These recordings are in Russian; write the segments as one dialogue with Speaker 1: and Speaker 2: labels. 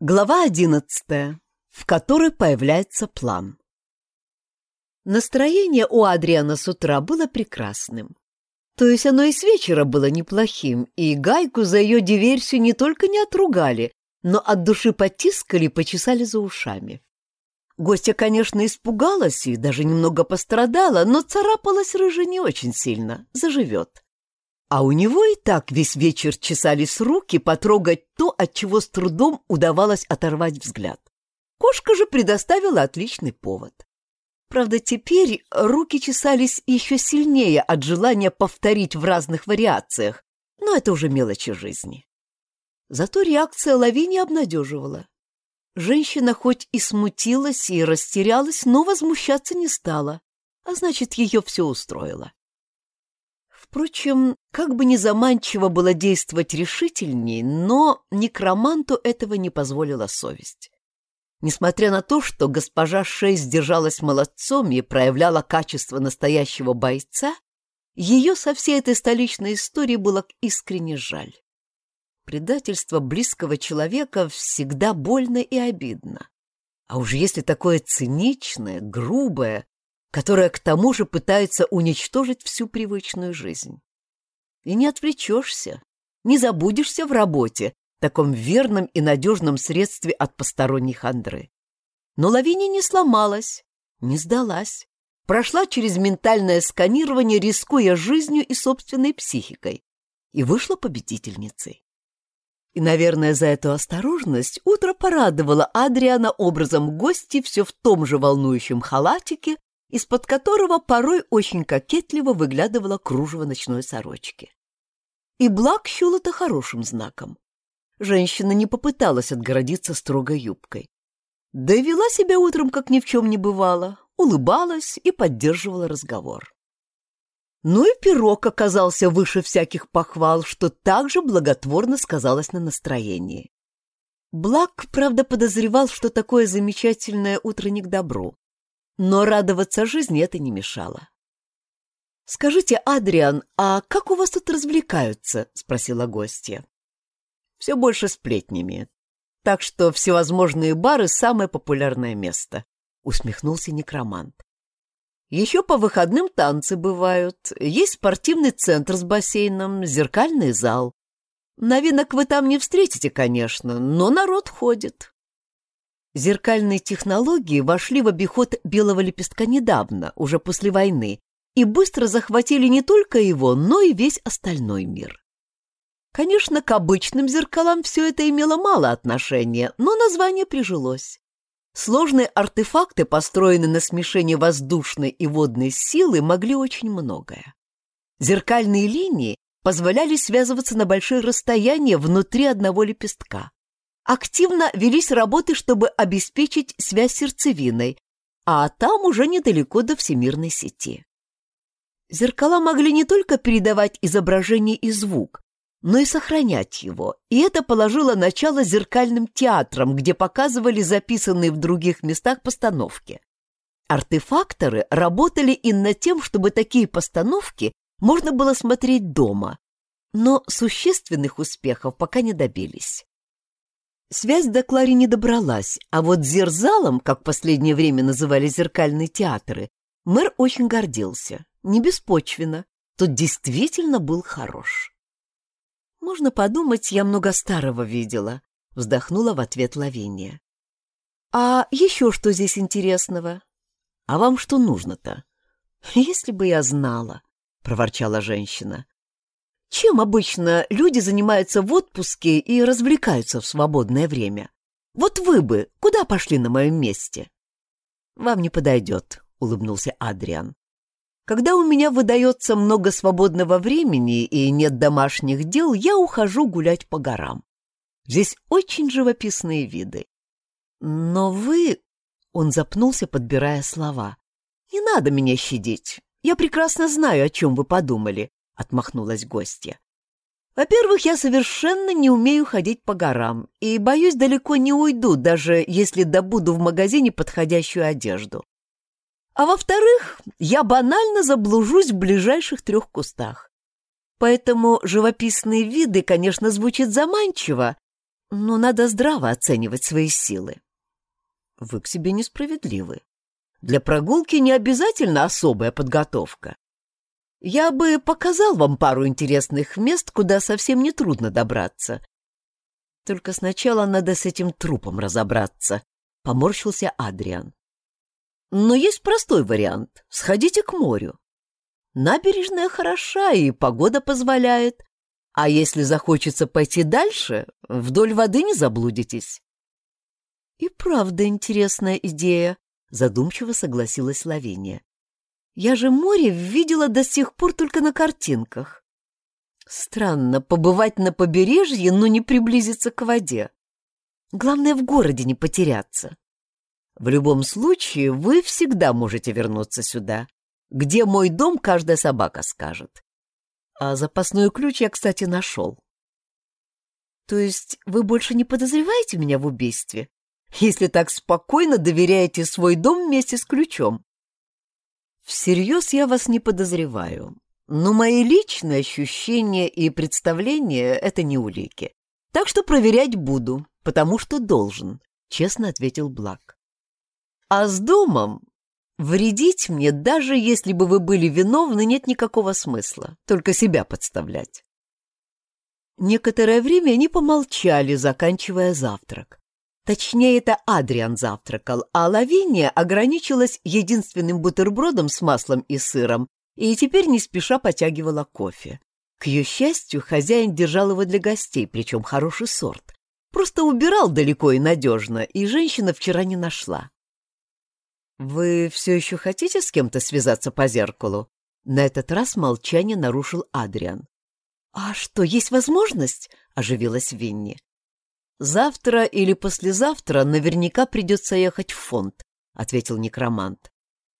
Speaker 1: Глава одиннадцатая, в которой появляется план. Настроение у Адриана с утра было прекрасным. То есть оно и с вечера было неплохим, и Гайку за ее диверсию не только не отругали, но от души потискали и почесали за ушами. Гостья, конечно, испугалась и даже немного пострадала, но царапалась рыжа не очень сильно, заживет. А у него и так весь вечер чесались руки потрогать то, от чего с трудом удавалось оторвать взгляд. Кошка же предоставила отличный повод. Правда, теперь руки чесались еще сильнее от желания повторить в разных вариациях, но это уже мелочи жизни. Зато реакция Лавини обнадеживала. Женщина хоть и смутилась и растерялась, но возмущаться не стала, а значит, ее все устроило. Впрочем, как бы ни заманчиво было действовать решительней, но некроманту этого не позволила совесть. Несмотря на то, что госпожа Шесть держалась молодцом и проявляла качество настоящего бойца, ее со всей этой столичной историей было искренне жаль. Предательство близкого человека всегда больно и обидно. А уж если такое циничное, грубое, которая к тому же пытается уничтожить всю привычную жизнь. И не отвлечешься, не забудешься в работе, таком верном и надежном средстве от посторонних Андры. Но Лавиния не сломалась, не сдалась, прошла через ментальное сканирование, рискуя жизнью и собственной психикой, и вышла победительницей. И, наверное, за эту осторожность утро порадовало Адриана образом гости все в том же волнующем халатике, из-под которого порой очень кокетливо выглядывало кружево ночной сорочки. И Блак счел это хорошим знаком. Женщина не попыталась отгородиться строгой юбкой. Да и вела себя утром, как ни в чем не бывало, улыбалась и поддерживала разговор. Ну и пирог оказался выше всяких похвал, что также благотворно сказалось на настроении. Блак, правда, подозревал, что такое замечательное утро не к добру. Но радоваться жизни это не мешало. «Скажите, Адриан, а как у вас тут развлекаются?» — спросила гостья. «Все больше сплетнями. Так что всевозможные бары — самое популярное место», — усмехнулся некромант. «Еще по выходным танцы бывают. Есть спортивный центр с бассейном, зеркальный зал. Новинок вы там не встретите, конечно, но народ ходит. Зеркальные технологии вошли в обиход белого лепестка недавно, уже после войны, и быстро захватили не только его, но и весь остальной мир. Конечно, к обычным зеркалам все это имело мало отношения, но название прижилось. Сложные артефакты, построенные на смешении воздушной и водной силы, могли очень многое. Зеркальные линии позволяли связываться на большие расстояния внутри одного лепестка активно велись работы, чтобы обеспечить связь с сердцевиной, а там уже недалеко до всемирной сети. Зеркала могли не только передавать изображение и звук, но и сохранять его, и это положило начало зеркальным театрам, где показывали записанные в других местах постановки. Артефакторы работали и над тем, чтобы такие постановки можно было смотреть дома, но существенных успехов пока не добились. Связь до Клари не добралась, а вот зерзалом, как в последнее время называли зеркальные театры, мэр очень гордился. Не беспочвенно. Тот действительно был хорош. «Можно подумать, я много старого видела», — вздохнула в ответ Лавиния. «А еще что здесь интересного? А вам что нужно-то?» «Если бы я знала», — проворчала женщина. Чем обычно люди занимаются в отпуске и развлекаются в свободное время? Вот вы бы куда пошли на моем месте? Вам не подойдет, улыбнулся Адриан. Когда у меня выдается много свободного времени и нет домашних дел, я ухожу гулять по горам. Здесь очень живописные виды. Но вы... Он запнулся, подбирая слова. «Не надо меня щадить. Я прекрасно знаю, о чем вы подумали отмахнулась гостья. Во-первых, я совершенно не умею ходить по горам и, боюсь, далеко не уйду, даже если добуду в магазине подходящую одежду. А во-вторых, я банально заблужусь в ближайших трех кустах. Поэтому живописные виды, конечно, звучат заманчиво, но надо здраво оценивать свои силы. Вы к себе несправедливы. Для прогулки не обязательно особая подготовка. Я бы показал вам пару интересных мест, куда совсем не трудно добраться. Только сначала надо с этим трупом разобраться, — поморщился Адриан. Но есть простой вариант. Сходите к морю. Набережная хороша и погода позволяет. А если захочется пойти дальше, вдоль воды не заблудитесь. И правда интересная идея, задумчиво согласилась Лавиния. Я же море видела до сих пор только на картинках. Странно побывать на побережье, но не приблизиться к воде. Главное, в городе не потеряться. В любом случае, вы всегда можете вернуться сюда. Где мой дом, каждая собака скажет. А запасной ключ я, кстати, нашел. То есть вы больше не подозреваете меня в убийстве? Если так спокойно доверяете свой дом вместе с ключом? Всерьез я вас не подозреваю. Но мои личные ощущения и представления — это не улики. Так что проверять буду, потому что должен, — честно ответил Блак. А с домом вредить мне, даже если бы вы были виновны, нет никакого смысла, только себя подставлять. Некоторое время они помолчали, заканчивая завтрак. Точнее, это Адриан завтракал, а Лавиния ограничилась единственным бутербродом с маслом и сыром и теперь не спеша потягивала кофе. К ее счастью, хозяин держал его для гостей, причем хороший сорт. Просто убирал далеко и надежно, и женщина вчера не нашла. «Вы все еще хотите с кем-то связаться по зеркалу?» На этот раз молчание нарушил Адриан. «А что, есть возможность?» — оживилась Винни. «Завтра или послезавтра наверняка придется ехать в фонд», — ответил некромант.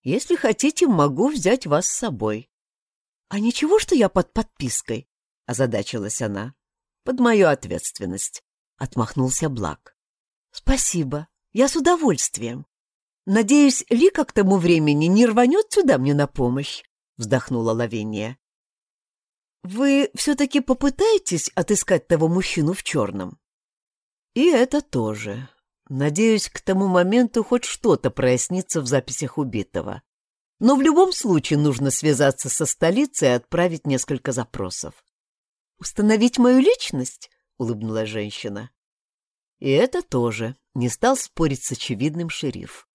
Speaker 1: Если хотите, могу взять вас с собой. — А ничего, что я под подпиской? — озадачилась она. — Под мою ответственность, — отмахнулся Блак. — Спасибо, я с удовольствием. Надеюсь, Лика к тому времени не рванет сюда мне на помощь, — вздохнула Лавиния. — Вы все-таки попытаетесь отыскать того мужчину в черном? — И это тоже, Надеюсь, к тому моменту хоть что-то прояснится в записях убитого. Но в любом случае нужно связаться со столицей и отправить несколько запросов. «Установить мою личность?» — улыбнулась женщина. И это тоже не стал спорить с очевидным шериф.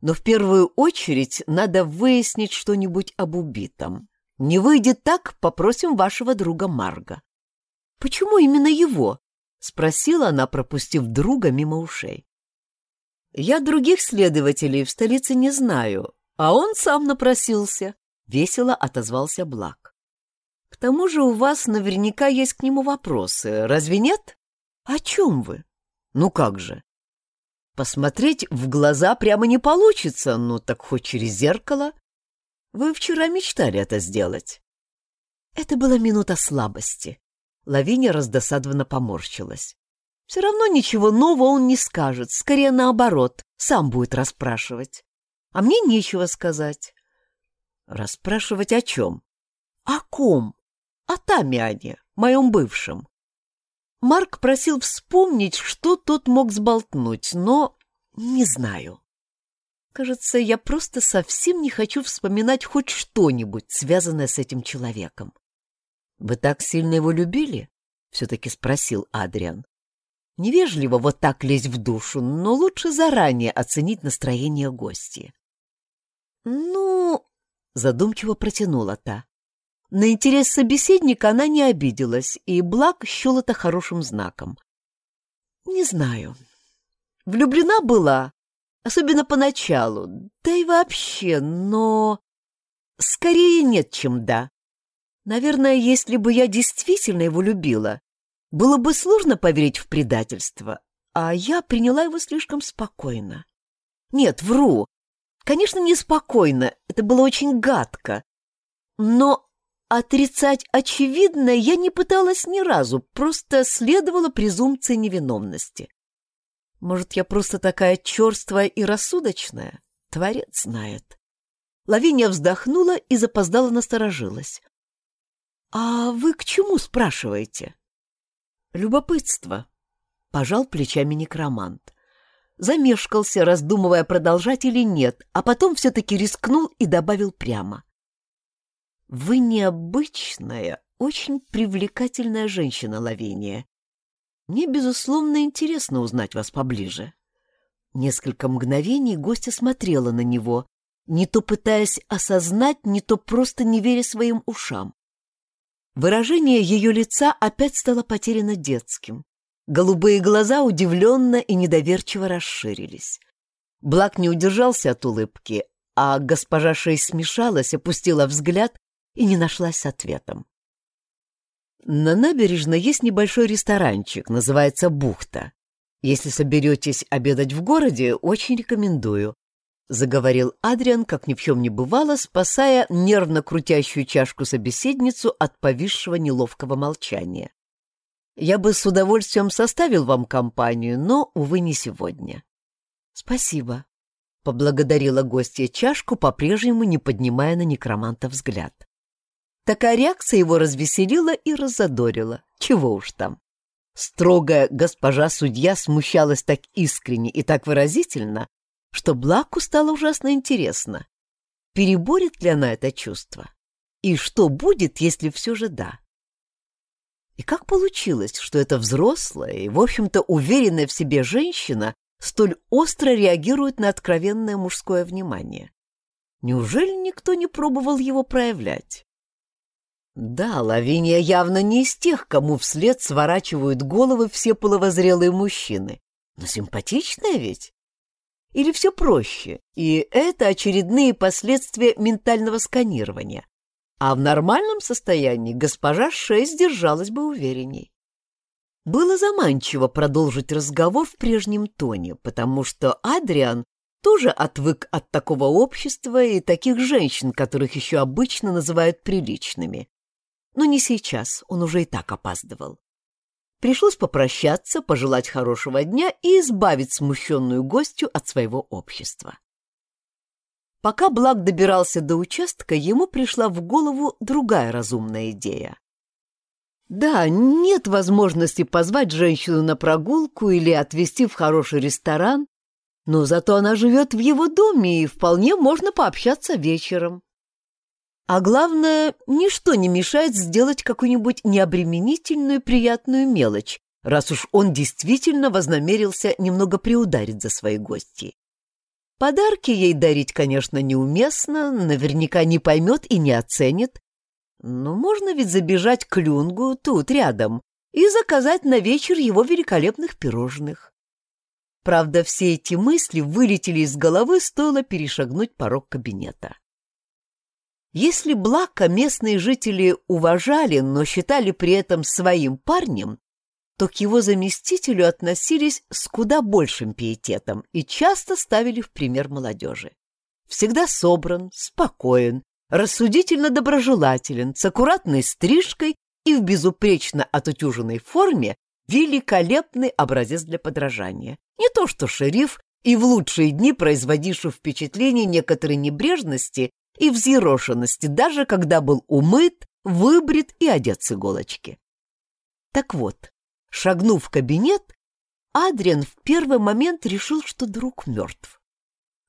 Speaker 1: Но в первую очередь надо выяснить что-нибудь об убитом. Не выйдет так, попросим вашего друга Марга. «Почему именно его?» — спросила она, пропустив друга мимо ушей. Я других следователей в столице не знаю, а он сам напросился, — весело отозвался Блак. К тому же у вас наверняка есть к нему вопросы, разве нет? О чем вы? Ну как же? Посмотреть в глаза прямо не получится, ну так хоть через зеркало. Вы вчера мечтали это сделать. Это была минута слабости. Лавиния раздосадованно поморщилась. Все равно ничего нового он не скажет, скорее наоборот, сам будет расспрашивать. А мне нечего сказать. Расспрашивать о чем? О ком? О Тамиане, моем бывшем. Марк просил вспомнить, что тот мог сболтнуть, но не знаю. Кажется, я просто совсем не хочу вспоминать хоть что-нибудь, связанное с этим человеком. — Вы так сильно его любили? — все-таки спросил Адриан. Невежливо вот так лезть в душу, но лучше заранее оценить настроение гостя. «Ну...» — задумчиво протянула та. На интерес собеседника она не обиделась, и Блак счел это хорошим знаком. «Не знаю. Влюблена была, особенно поначалу, да и вообще, но... Скорее нет, чем да. Наверное, если бы я действительно его любила, было бы сложно поверить в предательство, а я приняла его слишком спокойно. Нет, вру. Конечно, не спокойно, это было очень гадко. Но отрицать очевидное я не пыталась ни разу, просто следовала презумпции невиновности. Может, я просто такая черствая и рассудочная? Творец знает. Лавиния вздохнула и запоздала насторожилась. — А вы к чему спрашиваете? Любопытство. — пожал плечами некромант. Замешкался, раздумывая, продолжать или нет, а потом все-таки рискнул и добавил прямо. «Вы необычная, очень привлекательная женщина, Лавиния. Мне, безусловно, интересно узнать вас поближе». Несколько мгновений гостья смотрела на него, не то пытаясь осознать, не то просто не веря своим ушам. Выражение ее лица опять стало потеряно детским. Голубые глаза удивленно и недоверчиво расширились. Блак не удержался от улыбки, а госпожа Шей смешалась, опустила взгляд и не нашлась с ответом. На набережной есть небольшой ресторанчик, называется «Бухта». Если соберетесь обедать в городе, очень рекомендую. — заговорил Адриан, как ни в чем не бывало, спасая нервно крутящую чашку собеседницу от повисшего неловкого молчания. «Я бы с удовольствием составил вам компанию, но, увы, не сегодня». «Спасибо», — поблагодарила гостья чашку, по-прежнему не поднимая на некроманта взгляд. Такая реакция его развеселила и разодорила. Чего уж там. Строгая госпожа-судья смущалась так искренне и так выразительно, что Блаку стало ужасно интересно, переборет ли она это чувство, и что будет, если все же да. И как получилось, что эта взрослая и, в общем-то, уверенная в себе женщина столь остро реагирует на откровенное мужское внимание? Неужели никто не пробовал его проявлять? Да, Лавиния явно не из тех, кому вслед сворачивают головы все половозрелые мужчины. Но симпатичная ведь. Или все проще, и это очередные последствия ментального сканирования. А в нормальном состоянии госпожа Шесть держалась бы уверенней. Было заманчиво продолжить разговор в прежнем тоне, потому что Адриан тоже отвык от такого общества и таких женщин, которых еще обычно называют приличными. Но не сейчас, он уже и так опаздывал. Пришлось попрощаться, пожелать хорошего дня и избавить смущенную гостью от своего общества. Пока Блак добирался до участка, ему пришла в голову другая разумная идея. Да, нет возможности позвать женщину на прогулку или отвезти в хороший ресторан, но зато она живет в его доме, и вполне можно пообщаться вечером. А главное, ничто не мешает сделать какую-нибудь необременительную приятную мелочь, раз уж он действительно вознамерился немного приударить за свои гости. Подарки ей дарить, конечно, неуместно, наверняка не поймет и не оценит, но можно ведь забежать к Люнгу тут, рядом, и заказать на вечер его великолепных пирожных. Правда, все эти мысли вылетели из головы, стоило перешагнуть порог кабинета. Если Блака местные жители уважали, но считали при этом своим парнем, то к его заместителю относились с куда большим пиететом и часто ставили в пример молодежи. Всегда собран, спокоен, рассудительно доброжелателен, с аккуратной стрижкой и в безупречно отутюженной форме великолепный образец для подражания. Не то что шериф и в лучшие дни производивший впечатление некоторой небрежности и взъерошенности, даже когда был умыт, выбрит и одет с иголочки. Так вот, шагнув в кабинет, Адриан в первый момент решил, что друг мертв.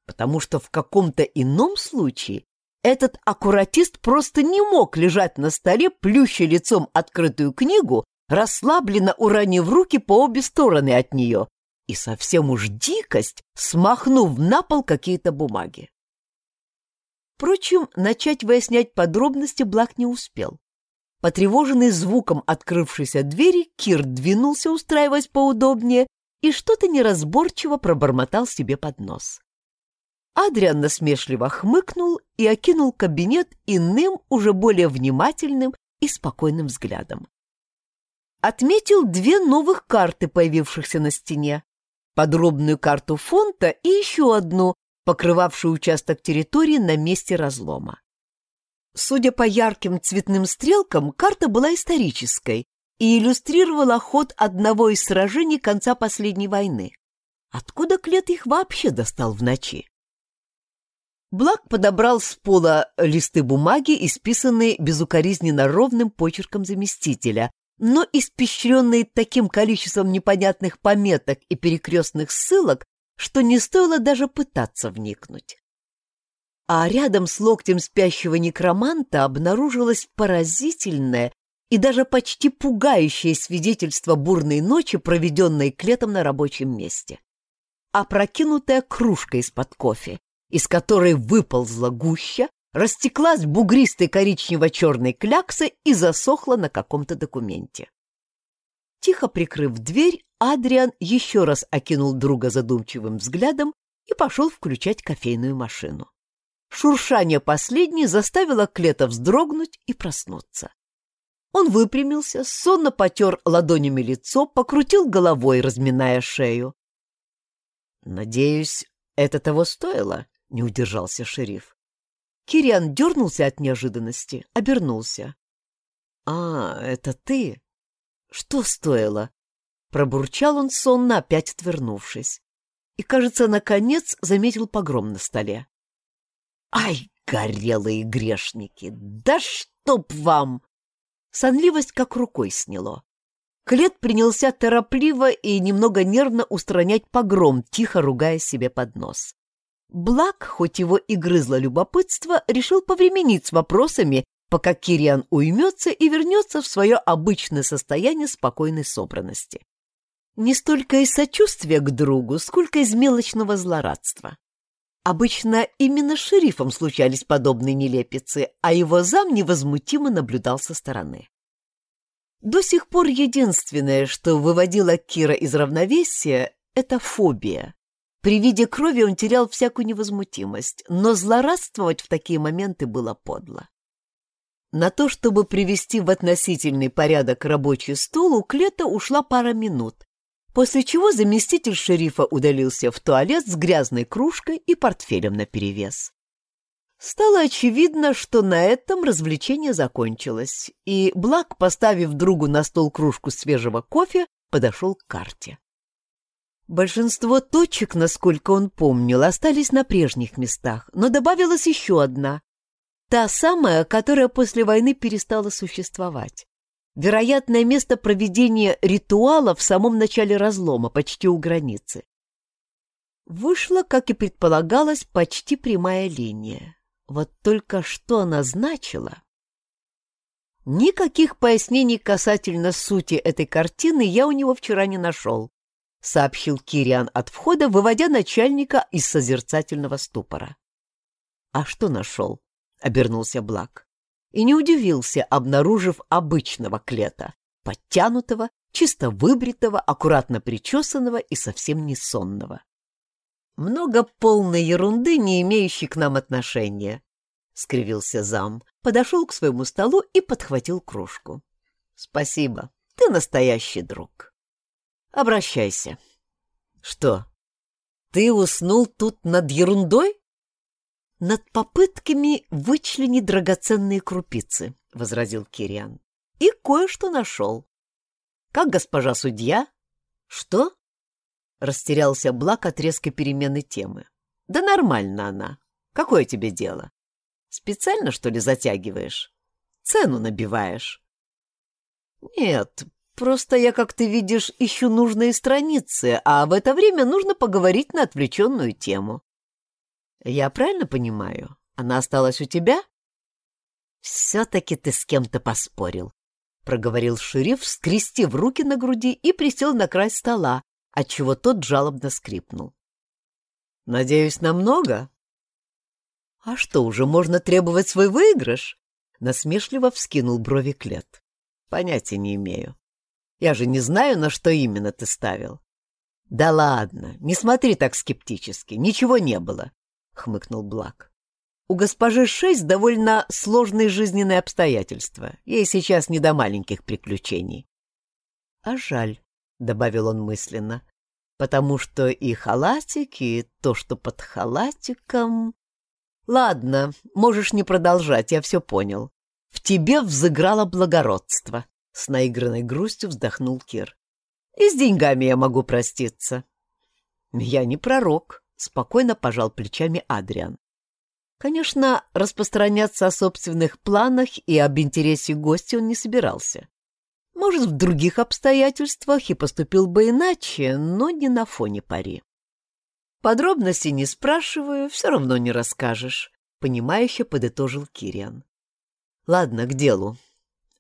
Speaker 1: Потому что в каком-то ином случае этот аккуратист просто не мог лежать на столе, плюща лицом открытую книгу, расслабленно уронив руки по обе стороны от нее и совсем уж дикость, смахнув на пол какие-то бумаги. Впрочем, начать выяснять подробности Блак не успел. Потревоженный звуком открывшейся двери, Кир двинулся, устраиваясь поудобнее, и что-то неразборчиво пробормотал себе под нос. Адриан насмешливо хмыкнул и окинул кабинет иным, уже более внимательным и спокойным взглядом. Отметил две новых карты, появившихся на стене. Подробную карту фонта и еще одну, покрывавший участок территории на месте разлома. Судя по ярким цветным стрелкам, карта была исторической и иллюстрировала ход одного из сражений конца последней войны. Откуда Клет их вообще достал в ночи? Блак подобрал с пола листы бумаги, исписанные безукоризненно ровным почерком заместителя, но испещренные таким количеством непонятных пометок и перекрестных ссылок, что не стоило даже пытаться вникнуть. А рядом с локтем спящего некроманта обнаружилось поразительное и даже почти пугающее свидетельство бурной ночи, проведенной клетом на рабочем месте. Опрокинутая кружка из-под кофе, из которой выползла гуща, растеклась бугристой коричнево-черной кляксой и засохла на каком-то документе. Тихо прикрыв дверь, Адриан еще раз окинул друга задумчивым взглядом и пошел включать кофейную машину. Шуршание последней заставило Клета вздрогнуть и проснуться. Он выпрямился, сонно потер ладонями лицо, покрутил головой, разминая шею. «Надеюсь, это того стоило?» — не удержался шериф. Кириан дернулся от неожиданности, обернулся. «А, это ты? Что стоило?» Пробурчал он сонно, опять отвернувшись. И, кажется, наконец заметил погром на столе. «Ай, горелые грешники! Да чтоб вам!» Сонливость как рукой сняло. Клет принялся торопливо и немного нервно устранять погром, тихо ругая себе под нос. Блак, хоть его и грызло любопытство, решил повременить с вопросами, пока Кириан уймется и вернется в свое обычное состояние спокойной собранности. Не столько из сочувствия к другу, сколько из мелочного злорадства. Обычно именно с шерифом случались подобные нелепицы, а его зам невозмутимо наблюдал со стороны. До сих пор единственное, что выводило Кира из равновесия, это фобия. При виде крови он терял всякую невозмутимость, но злорадствовать в такие моменты было подло. На то, чтобы привести в относительный порядок рабочий стол, у Клета ушла пара минут, после чего заместитель шерифа удалился в туалет с грязной кружкой и портфелем наперевес. Стало очевидно, что на этом развлечение закончилось, и Блак, поставив другу на стол кружку свежего кофе, подошел к карте. Большинство точек, насколько он помнил, остались на прежних местах, но добавилась еще одна. Та самая, которая после войны перестала существовать вероятное место проведения ритуала в самом начале разлома, почти у границы. Вышла, как и предполагалось, почти прямая линия. Вот только что она значила? Никаких пояснений касательно сути этой картины я у него вчера не нашел, сообщил Кириан от входа, выводя начальника из созерцательного ступора. А что нашел? — обернулся Блак и не удивился, обнаружив обычного клета, подтянутого, чисто выбритого, аккуратно причесанного и совсем не сонного. «Много полной ерунды, не имеющей к нам отношения», — скривился зам, подошел к своему столу и подхватил кружку. «Спасибо, ты настоящий друг. Обращайся». «Что, ты уснул тут над ерундой?» Над попытками вычленить драгоценные крупицы, — возразил Кириан. — И кое-что нашел. — Как госпожа судья? — Что? — растерялся Блак от резкой перемены темы. — Да нормально она. Какое тебе дело? Специально, что ли, затягиваешь? Цену набиваешь? — Нет, просто я, как ты видишь, ищу нужные страницы, а в это время нужно поговорить на отвлеченную тему. Я правильно понимаю? Она осталась у тебя? Все-таки ты с кем-то поспорил, — проговорил шериф, скрестив руки на груди и присел на край стола, отчего тот жалобно скрипнул. Надеюсь, намного? А что, уже можно требовать свой выигрыш? Насмешливо вскинул брови Клет. Понятия не имею. Я же не знаю, на что именно ты ставил. Да ладно, не смотри так скептически, ничего не было хмыкнул Блак. У госпожи шесть довольно сложные жизненные обстоятельства. Ей сейчас не до маленьких приключений. А жаль, добавил он мысленно, потому что и халатик, и то, что под халатиком... Ладно, можешь не продолжать, я все понял. В тебе взыграло благородство. С наигранной грустью вздохнул Кир. И с деньгами я могу проститься. Я не пророк, спокойно пожал плечами Адриан. Конечно, распространяться о собственных планах и об интересе гостя он не собирался. Может, в других обстоятельствах и поступил бы иначе, но не на фоне пари. Подробности не спрашиваю, все равно не расскажешь, — понимающе подытожил Кириан. Ладно, к делу.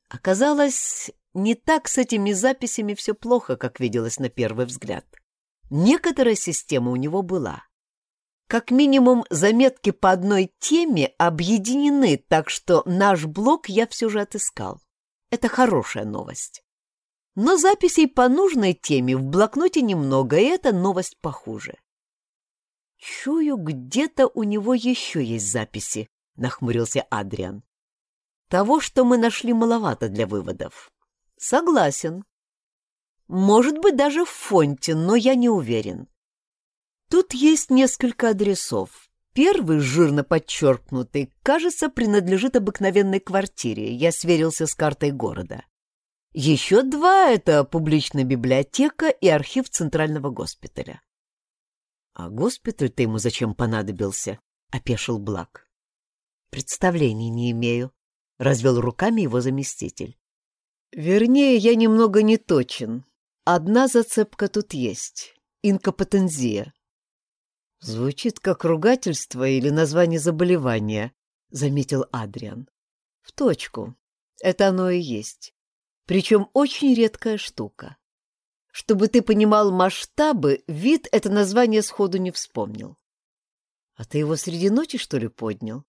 Speaker 1: Оказалось, не так с этими записями все плохо, как виделось на первый взгляд. Некоторая система у него была. Как минимум, заметки по одной теме объединены, так что наш блок я все же отыскал. Это хорошая новость. Но записей по нужной теме в блокноте немного, и эта новость похуже. «Чую, где-то у него еще есть записи», — нахмурился Адриан. «Того, что мы нашли, маловато для выводов». «Согласен. Может быть, даже в фонте, но я не уверен. Тут есть несколько адресов. Первый, жирно подчеркнутый, кажется, принадлежит обыкновенной квартире. Я сверился с картой города. Еще два — это публичная библиотека и архив Центрального госпиталя. — А госпиталь-то ему зачем понадобился? — опешил Блак. — Представлений не имею, — развел руками его заместитель. — Вернее, я немного не точен. Одна зацепка тут есть — инкомпетензия. Звучит как ругательство или название заболевания, заметил Адриан. В точку. Это оно и есть. Причем очень редкая штука. Чтобы ты понимал масштабы, вид это название сходу не вспомнил. А ты его среди ночи, что ли, поднял?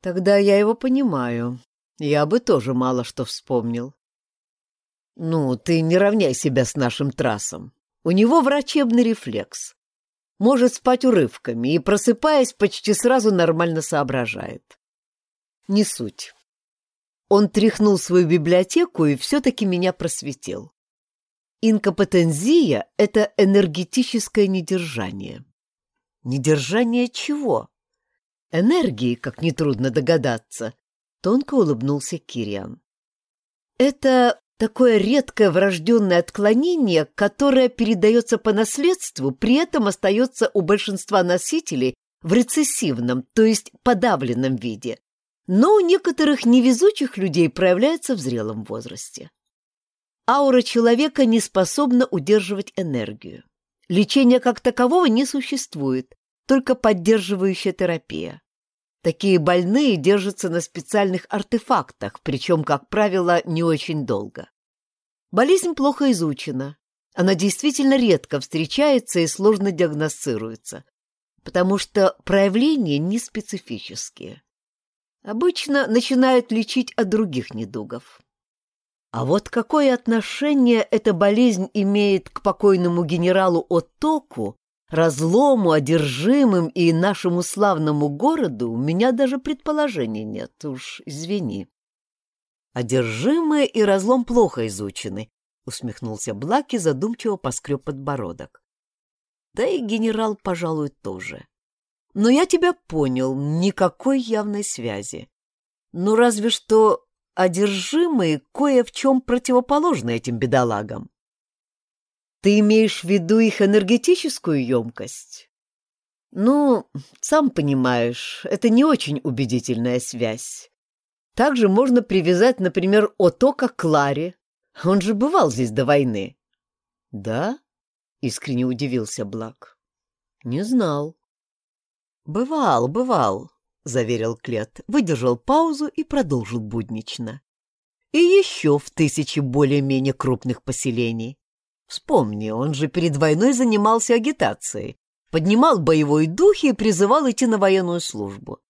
Speaker 1: Тогда я его понимаю. Я бы тоже мало что вспомнил. Ну, ты не равняй себя с нашим трассом. У него врачебный рефлекс может спать урывками и, просыпаясь, почти сразу нормально соображает. Не суть. Он тряхнул свою библиотеку и все-таки меня просветил. Инкомпетензия — это энергетическое недержание. Недержание чего? Энергии, как нетрудно догадаться, — тонко улыбнулся Кириан. Это Такое редкое врожденное отклонение, которое передается по наследству, при этом остается у большинства носителей в рецессивном, то есть подавленном виде, но у некоторых невезучих людей проявляется в зрелом возрасте. Аура человека не способна удерживать энергию. Лечения как такового не существует, только поддерживающая терапия. Такие больные держатся на специальных артефактах, причем, как правило, не очень долго. Болезнь плохо изучена. Она действительно редко встречается и сложно диагностируется, потому что проявления не специфические. Обычно начинают лечить от других недугов. А вот какое отношение эта болезнь имеет к покойному генералу Оттоку, разлому, одержимым и нашему славному городу у меня даже предположений нет, уж извини. Одержимые и разлом плохо изучены, усмехнулся Блаки, задумчиво поскреб подбородок. Да и генерал, пожалуй, тоже. Но я тебя понял, никакой явной связи. Ну, разве что одержимые кое в чем противоположны этим бедолагам. Ты имеешь в виду их энергетическую емкость? Ну, сам понимаешь, это не очень убедительная связь. Также можно привязать, например, Отока к Кларе. Он же бывал здесь до войны. Да? Искренне удивился Блак. Не знал. Бывал, бывал, заверил Клет, выдержал паузу и продолжил буднично. И еще в тысячи более-менее крупных поселений. Вспомни, он же перед войной занимался агитацией, поднимал боевой дух и призывал идти на военную службу.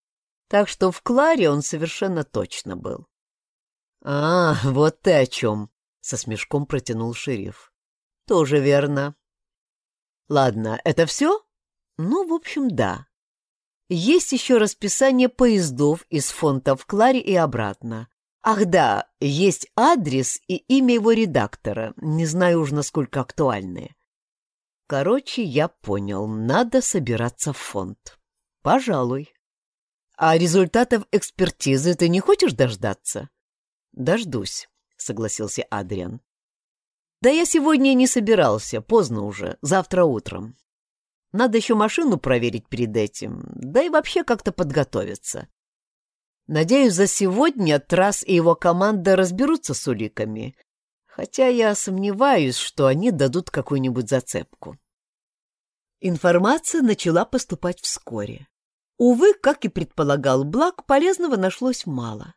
Speaker 1: Так что в Кларе он совершенно точно был. «А, вот ты о чем!» — со смешком протянул шериф. «Тоже верно». «Ладно, это все?» «Ну, в общем, да. Есть еще расписание поездов из фонта в Кларе и обратно. Ах да, есть адрес и имя его редактора, не знаю уж, насколько актуальные. Короче, я понял, надо собираться в фонд. Пожалуй. А результатов экспертизы ты не хочешь дождаться? Дождусь, согласился Адриан. Да я сегодня не собирался, поздно уже, завтра утром. Надо еще машину проверить перед этим, да и вообще как-то подготовиться. Надеюсь, за сегодня Трас и его команда разберутся с уликами. хотя я сомневаюсь, что они дадут какую-нибудь зацепку. Информация начала поступать вскоре. Увы, как и предполагал Блак, полезного нашлось мало.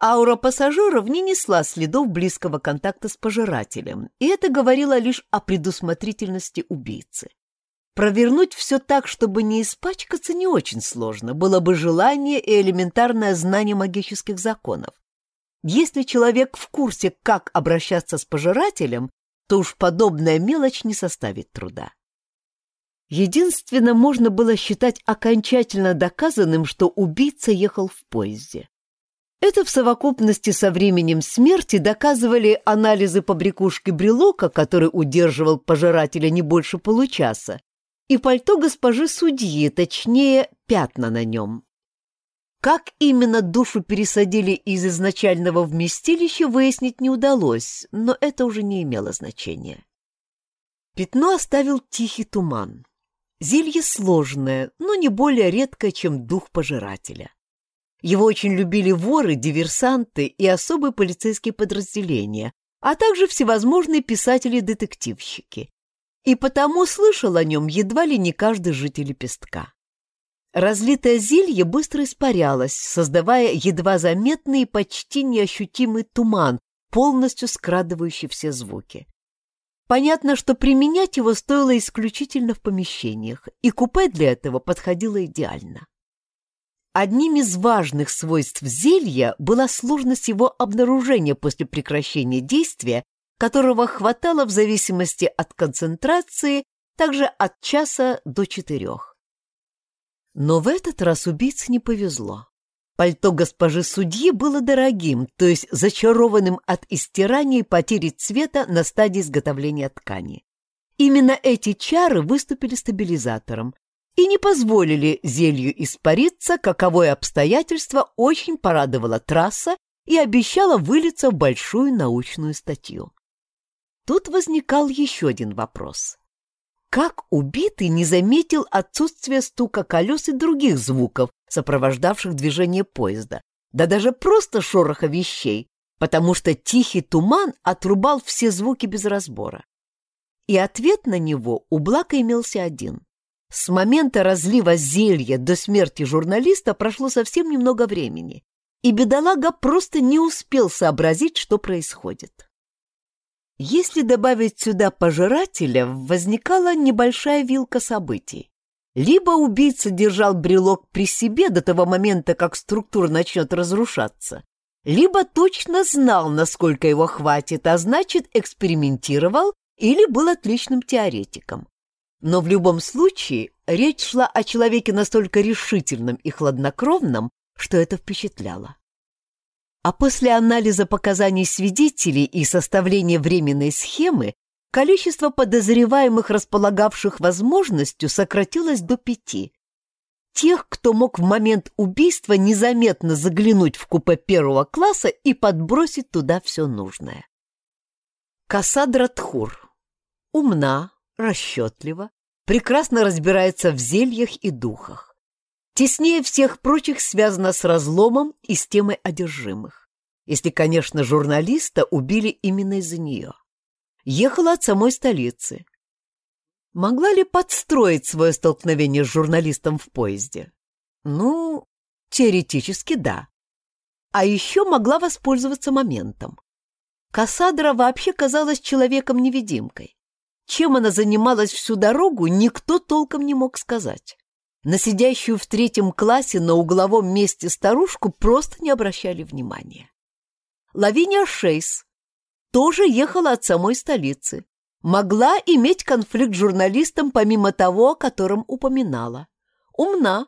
Speaker 1: Аура пассажиров не несла следов близкого контакта с пожирателем, и это говорило лишь о предусмотрительности убийцы. Провернуть все так, чтобы не испачкаться, не очень сложно, было бы желание и элементарное знание магических законов. Если человек в курсе, как обращаться с пожирателем, то уж подобная мелочь не составит труда. Единственно, можно было считать окончательно доказанным, что убийца ехал в поезде. Это в совокупности со временем смерти доказывали анализы побрякушки брелока, который удерживал пожирателя не больше получаса, и пальто госпожи судьи, точнее, пятна на нем. Как именно душу пересадили из изначального вместилища, выяснить не удалось, но это уже не имело значения. Пятно оставил тихий туман. Зелье сложное, но не более редкое, чем дух пожирателя. Его очень любили воры, диверсанты и особые полицейские подразделения, а также всевозможные писатели-детективщики. И потому слышал о нем едва ли не каждый житель лепестка. Разлитое зелье быстро испарялось, создавая едва заметный и почти неощутимый туман, полностью скрадывающий все звуки. Понятно, что применять его стоило исключительно в помещениях, и купе для этого подходило идеально. Одним из важных свойств зелья была сложность его обнаружения после прекращения действия, которого хватало в зависимости от концентрации также от часа до четырех. Но в этот раз убийце не повезло. Пальто госпожи судьи было дорогим, то есть зачарованным от истирания и потери цвета на стадии изготовления ткани. Именно эти чары выступили стабилизатором и не позволили зелью испариться, каковое обстоятельство очень порадовала трасса и обещала вылиться в большую научную статью. Тут возникал еще один вопрос. Как убитый не заметил отсутствие стука колес и других звуков, сопровождавших движение поезда, да даже просто шороха вещей, потому что тихий туман отрубал все звуки без разбора. И ответ на него у Блака имелся один. С момента разлива зелья до смерти журналиста прошло совсем немного времени, и бедолага просто не успел сообразить, что происходит. Если добавить сюда пожирателя, возникала небольшая вилка событий. Либо убийца держал брелок при себе до того момента, как структура начнет разрушаться, либо точно знал, насколько его хватит, а значит, экспериментировал или был отличным теоретиком. Но в любом случае речь шла о человеке настолько решительном и хладнокровном, что это впечатляло а после анализа показаний свидетелей и составления временной схемы количество подозреваемых, располагавших возможностью, сократилось до пяти. Тех, кто мог в момент убийства незаметно заглянуть в купе первого класса и подбросить туда все нужное. Кассадра Тхур. Умна, расчетлива, прекрасно разбирается в зельях и духах теснее всех прочих связана с разломом и с темой одержимых. Если, конечно, журналиста убили именно из-за нее. Ехала от самой столицы. Могла ли подстроить свое столкновение с журналистом в поезде? Ну, теоретически да. А еще могла воспользоваться моментом. Кассандра вообще казалась человеком-невидимкой. Чем она занималась всю дорогу, никто толком не мог сказать. На сидящую в третьем классе на угловом месте старушку просто не обращали внимания. Лавиния Шейс тоже ехала от самой столицы. Могла иметь конфликт с журналистом помимо того, о котором упоминала. Умна,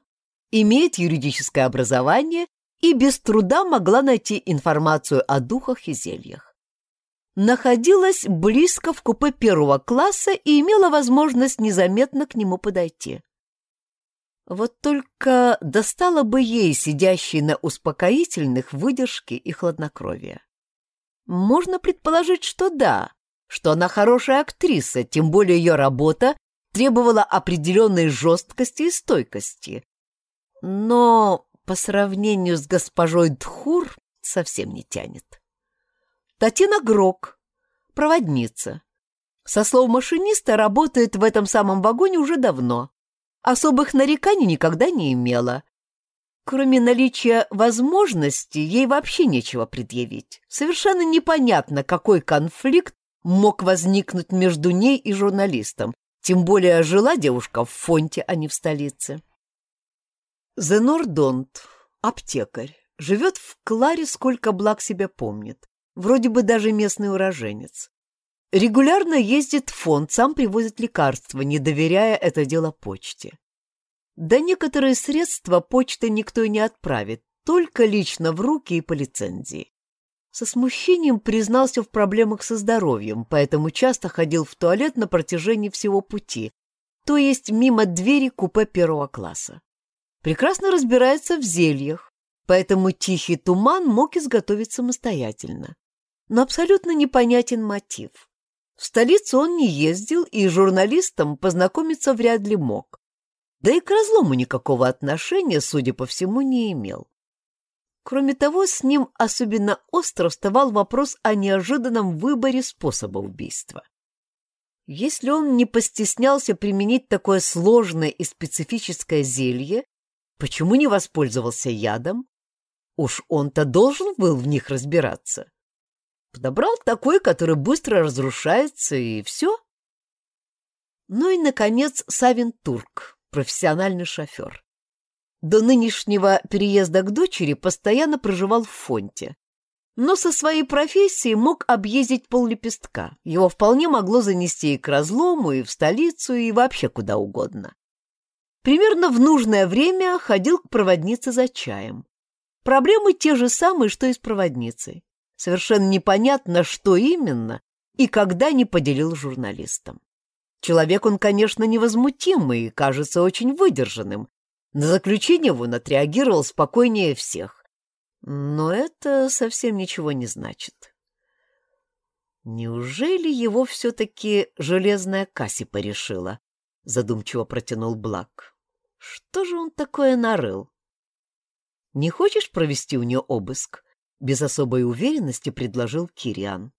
Speaker 1: имеет юридическое образование и без труда могла найти информацию о духах и зельях. Находилась близко в купе первого класса и имела возможность незаметно к нему подойти. Вот только достало бы ей, сидящей на успокоительных, выдержки и хладнокровия. Можно предположить, что да, что она хорошая актриса, тем более ее работа требовала определенной жесткости и стойкости. Но по сравнению с госпожой Дхур совсем не тянет. Татьяна Грок проводница. Со слов машиниста, работает в этом самом вагоне уже давно. Особых нареканий никогда не имела. Кроме наличия возможности, ей вообще нечего предъявить. Совершенно непонятно, какой конфликт мог возникнуть между ней и журналистом. Тем более жила девушка в фонте, а не в столице. Зенор Донт, аптекарь, живет в Кларе, сколько благ себя помнит. Вроде бы даже местный уроженец. Регулярно ездит в фонд, сам привозит лекарства, не доверяя это дело почте. Да некоторые средства почты никто и не отправит, только лично в руки и по лицензии. Со смущением признался в проблемах со здоровьем, поэтому часто ходил в туалет на протяжении всего пути, то есть мимо двери купе первого класса. Прекрасно разбирается в зельях, поэтому тихий туман мог изготовить самостоятельно. Но абсолютно непонятен мотив. В столицу он не ездил и журналистам познакомиться вряд ли мог. Да и к разлому никакого отношения, судя по всему, не имел. Кроме того, с ним особенно остро вставал вопрос о неожиданном выборе способа убийства. Если он не постеснялся применить такое сложное и специфическое зелье, почему не воспользовался ядом? Уж он-то должен был в них разбираться. Подобрал такой, который быстро разрушается, и все. Ну и, наконец, Савин Турк, профессиональный шофер. До нынешнего переезда к дочери постоянно проживал в фонте. Но со своей профессией мог объездить поллепестка. Его вполне могло занести и к разлому, и в столицу, и вообще куда угодно. Примерно в нужное время ходил к проводнице за чаем. Проблемы те же самые, что и с проводницей. Совершенно непонятно, что именно и когда не поделил журналистам. Человек он, конечно, невозмутимый и кажется очень выдержанным. На заключение он отреагировал спокойнее всех. Но это совсем ничего не значит. Неужели его все-таки железная Касси порешила? Задумчиво протянул Блак. Что же он такое нарыл? Не хочешь провести у нее обыск? Без особой уверенности предложил Кириан.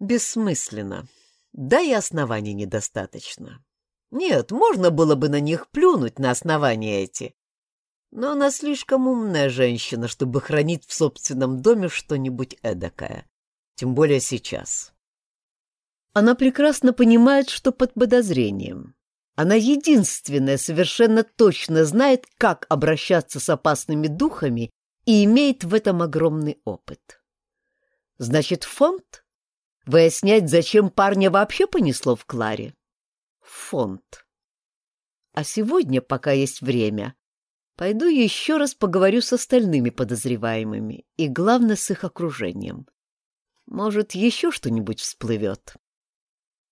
Speaker 1: Бессмысленно. Да и оснований недостаточно. Нет, можно было бы на них плюнуть на основания эти. Но она слишком умная женщина, чтобы хранить в собственном доме что-нибудь эдакое. Тем более сейчас. Она прекрасно понимает, что под подозрением. Она единственная совершенно точно знает, как обращаться с опасными духами и имеет в этом огромный опыт. Значит, фонд Выяснять, зачем парня вообще понесло в Кларе? Фонд. А сегодня, пока есть время, пойду еще раз поговорю с остальными подозреваемыми и, главное, с их окружением. Может, еще что-нибудь всплывет.